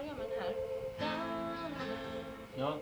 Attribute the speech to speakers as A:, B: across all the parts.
A: börja med den här.
B: Ja.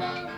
A: Bye.